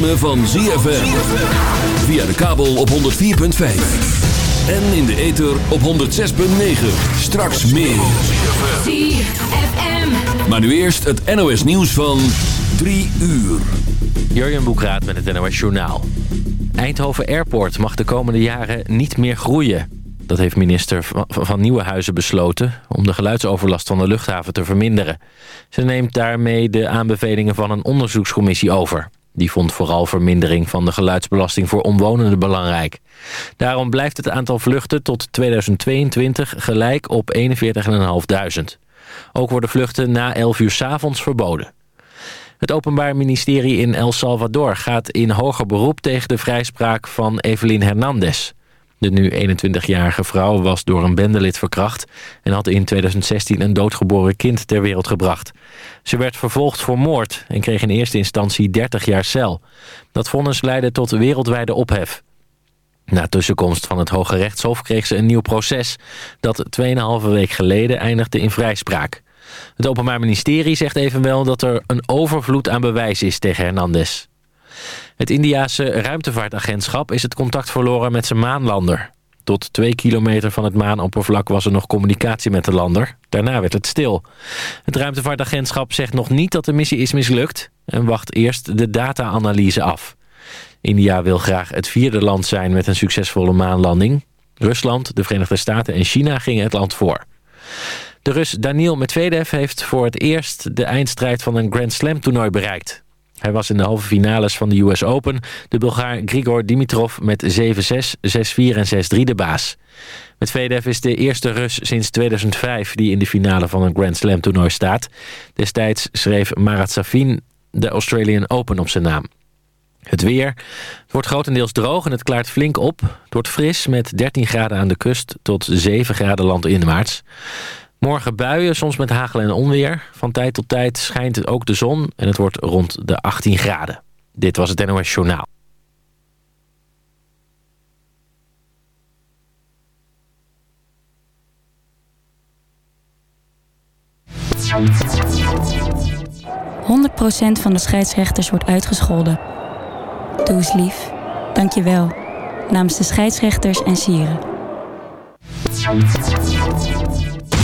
ritme van ZFM. Via de kabel op 104.5. En in de ether op 106.9. Straks meer. ZFM. Maar nu eerst het NOS nieuws van 3 uur. Jurjen Boekraat met het NOS Journaal. Eindhoven Airport mag de komende jaren niet meer groeien. Dat heeft minister van Nieuwenhuizen besloten... om de geluidsoverlast van de luchthaven te verminderen. Ze neemt daarmee de aanbevelingen van een onderzoekscommissie over. Die vond vooral vermindering van de geluidsbelasting voor omwonenden belangrijk. Daarom blijft het aantal vluchten tot 2022 gelijk op 41.500. Ook worden vluchten na 11 uur s avonds verboden. Het Openbaar Ministerie in El Salvador gaat in hoger beroep tegen de vrijspraak van Evelyn Hernandez. De nu 21-jarige vrouw was door een bendelid verkracht... en had in 2016 een doodgeboren kind ter wereld gebracht. Ze werd vervolgd voor moord en kreeg in eerste instantie 30 jaar cel. Dat vonnis leidde tot wereldwijde ophef. Na tussenkomst van het Hoge Rechtshof kreeg ze een nieuw proces... dat 2,5 week geleden eindigde in vrijspraak. Het Openbaar Ministerie zegt evenwel dat er een overvloed aan bewijs is tegen Hernandez. Het Indiase ruimtevaartagentschap is het contact verloren met zijn maanlander. Tot twee kilometer van het maanoppervlak was er nog communicatie met de lander. Daarna werd het stil. Het ruimtevaartagentschap zegt nog niet dat de missie is mislukt... en wacht eerst de data-analyse af. India wil graag het vierde land zijn met een succesvolle maanlanding. Rusland, de Verenigde Staten en China gingen het land voor. De Rus Daniil Medvedev heeft voor het eerst de eindstrijd van een Grand Slam toernooi bereikt. Hij was in de halve finales van de US Open de Bulgaar Grigor Dimitrov met 7-6, 6-4 en 6-3 de baas. Medvedev is de eerste Rus sinds 2005 die in de finale van een Grand Slam toernooi staat. Destijds schreef Marat Safin de Australian Open op zijn naam. Het weer. Het wordt grotendeels droog en het klaart flink op. Het wordt fris met 13 graden aan de kust tot 7 graden landinwaarts. Morgen buien, soms met hagel en onweer. Van tijd tot tijd schijnt het ook de zon en het wordt rond de 18 graden. Dit was het NOS Journaal. procent van de scheidsrechters wordt uitgescholden. Doe eens lief. Dank je wel. Namens de scheidsrechters en sieren.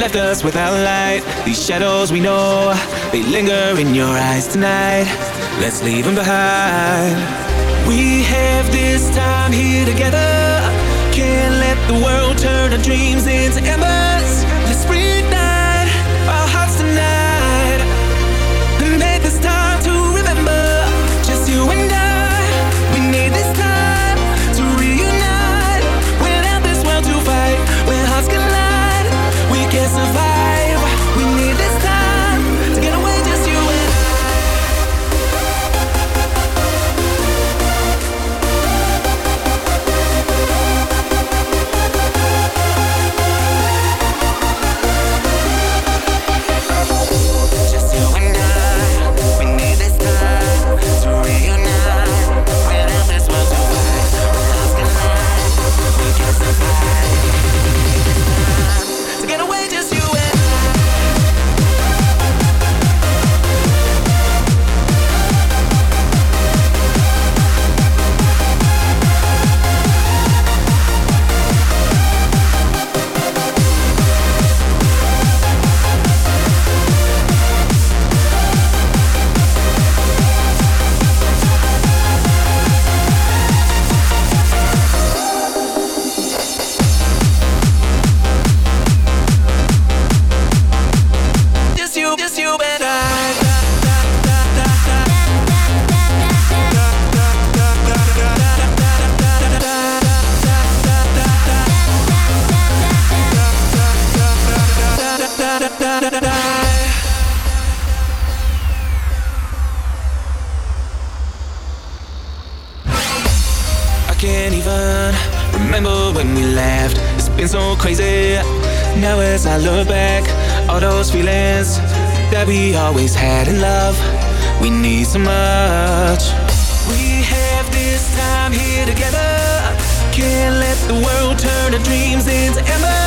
left us without light. These shadows we know, they linger in your eyes tonight. Let's leave them behind. We have this time here together. Can't let the world turn our dreams into embers. The world turned our dreams into embers.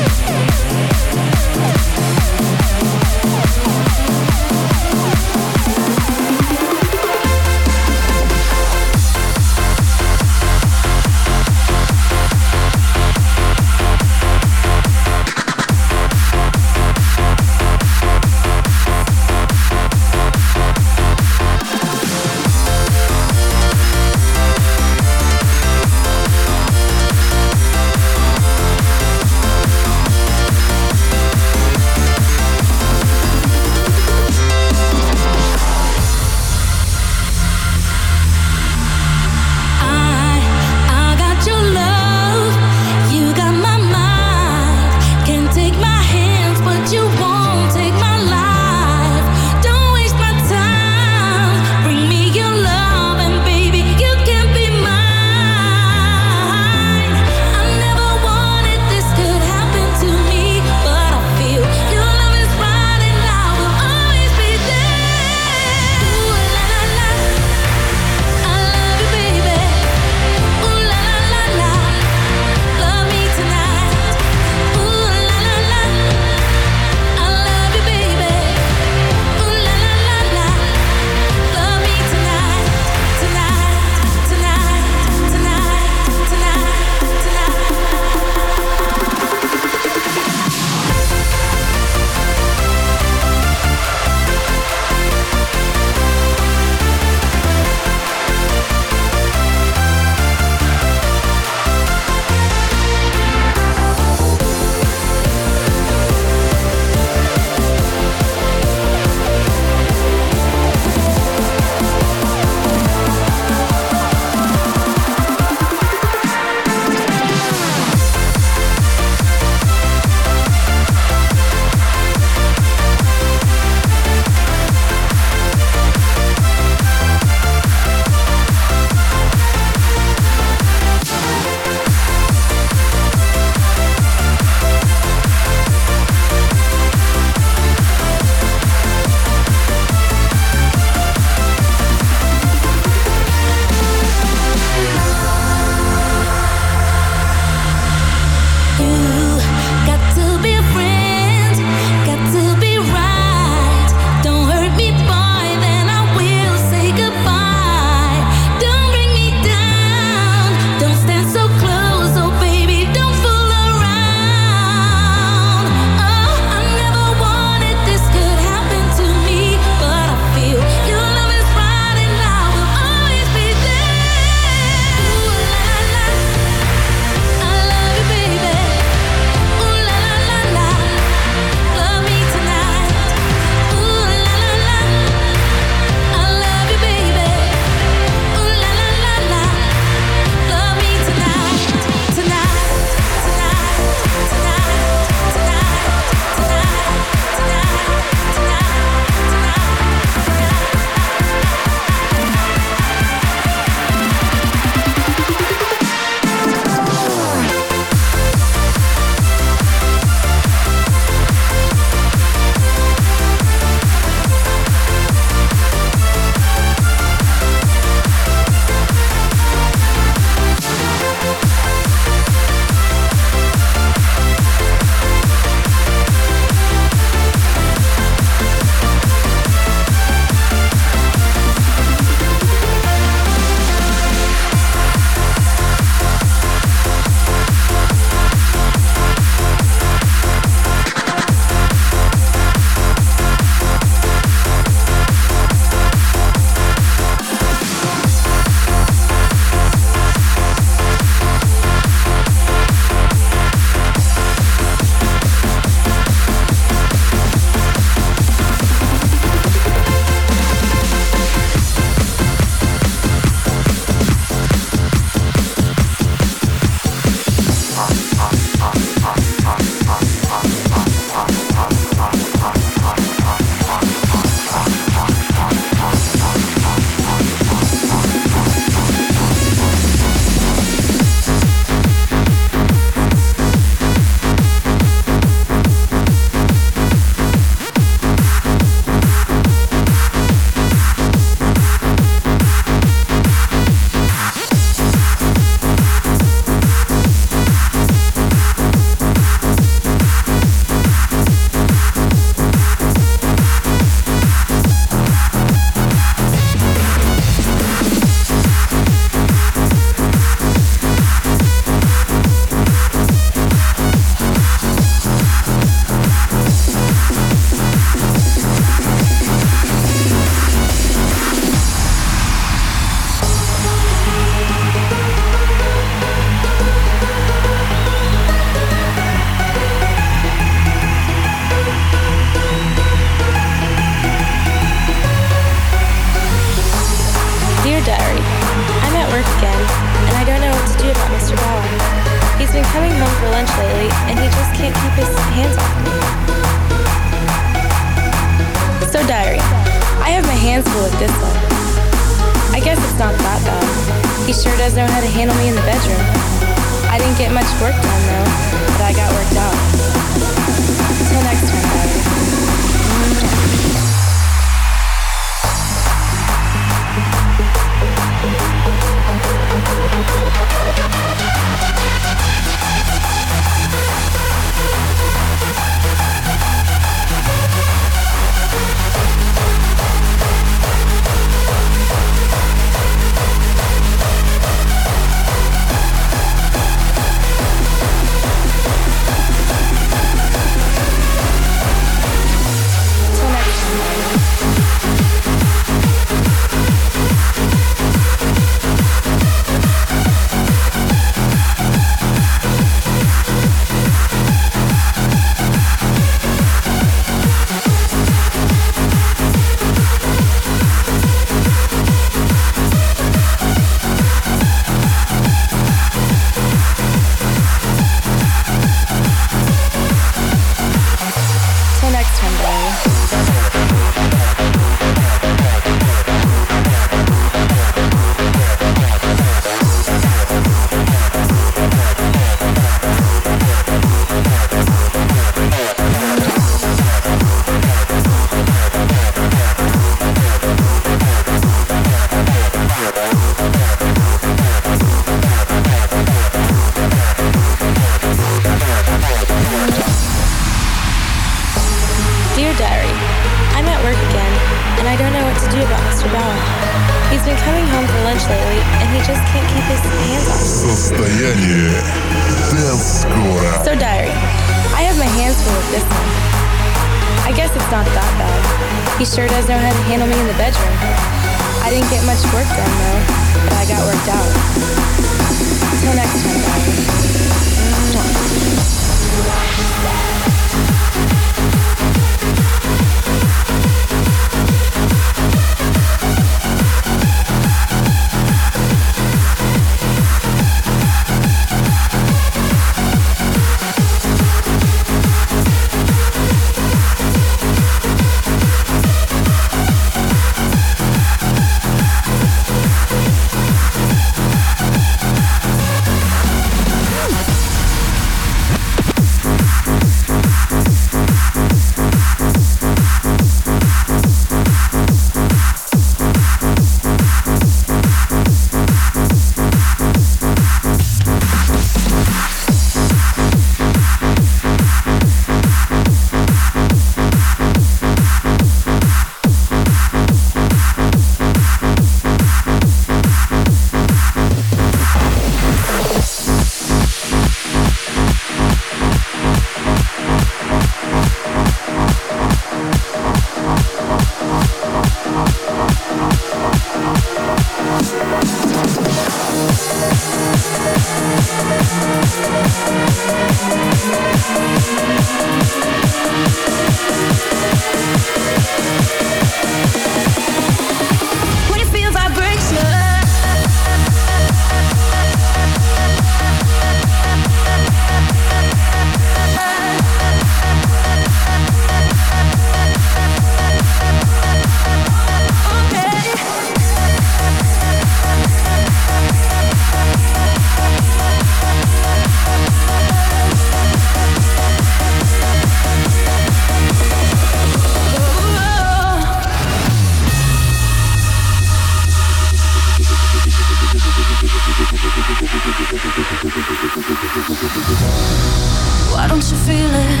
Why don't you feel it?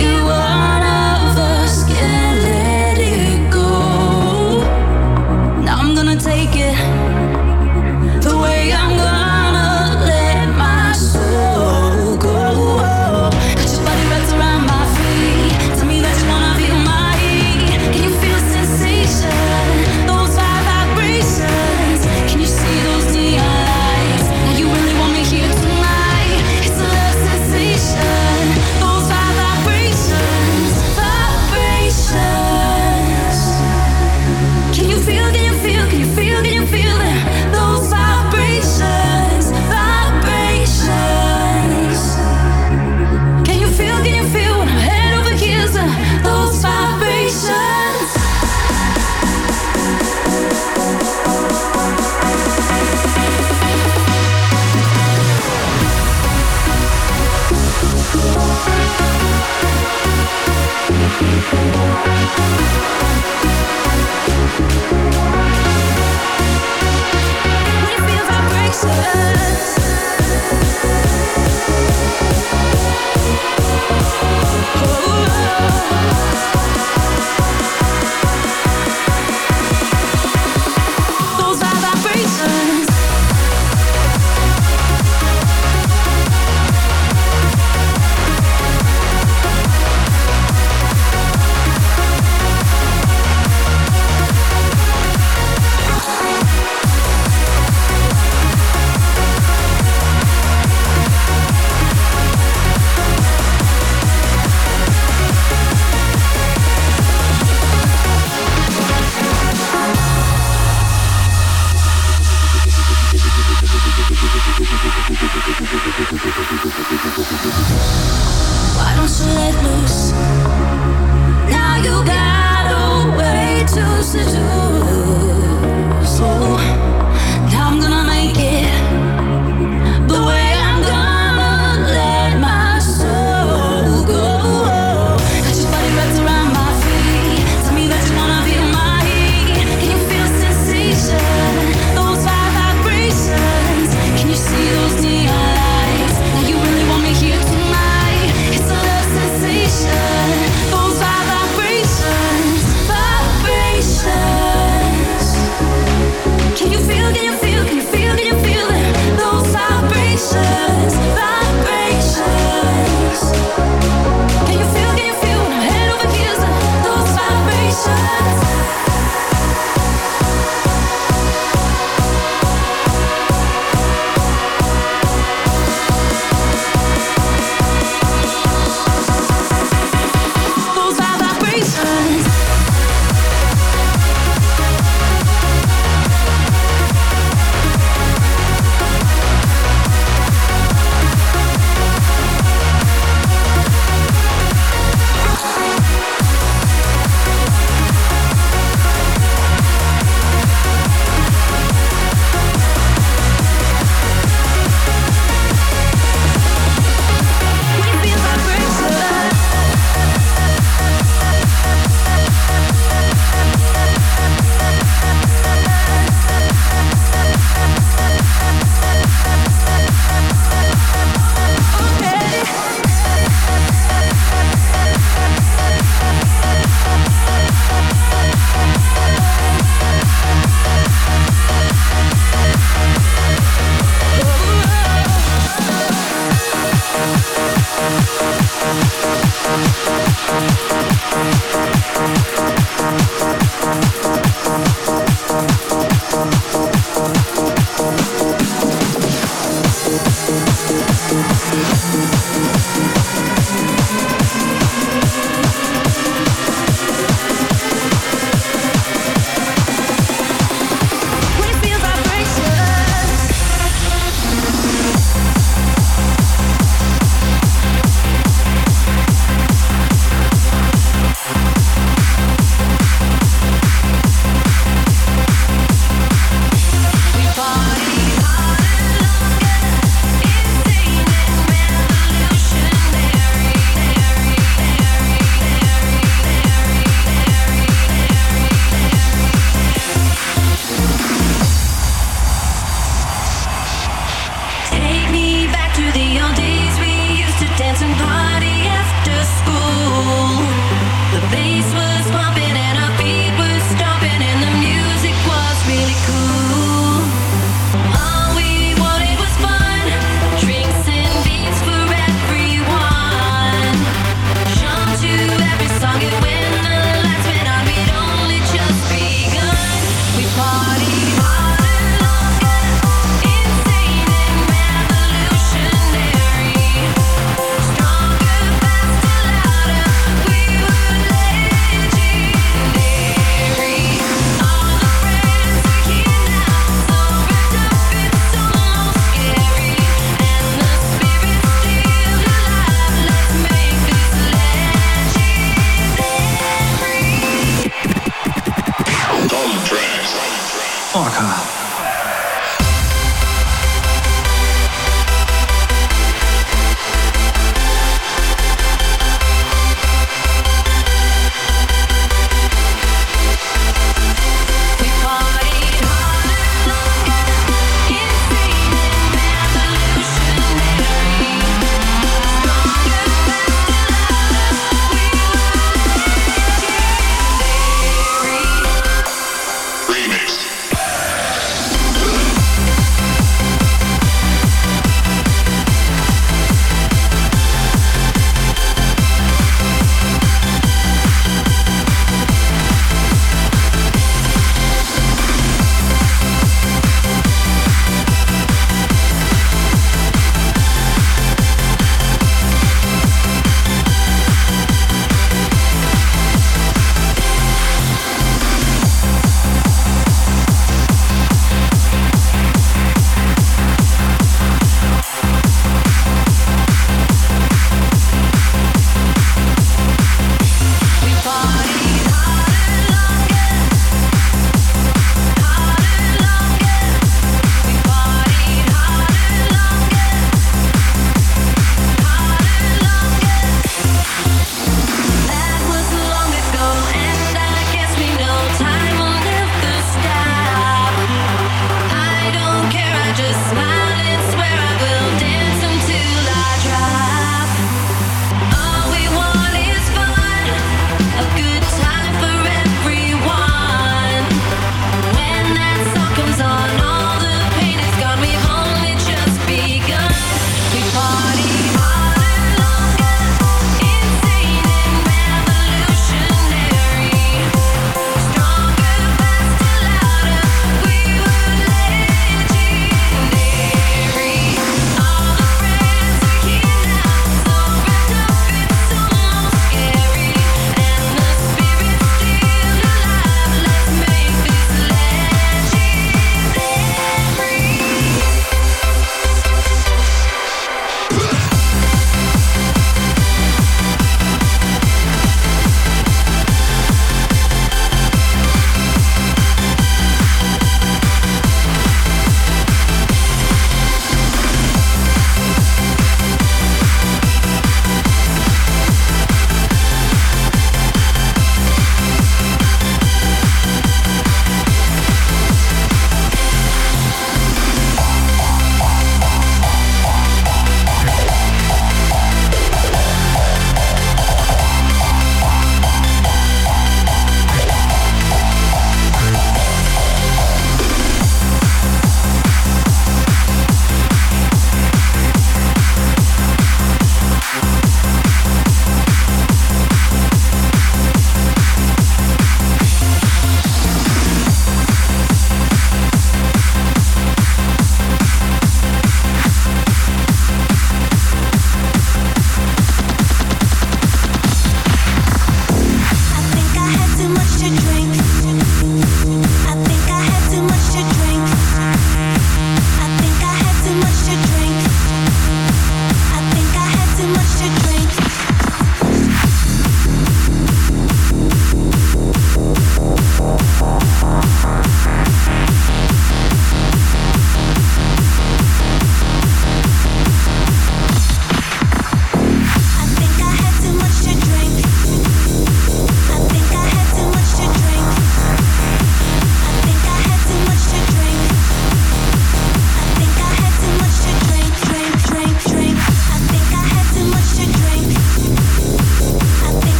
You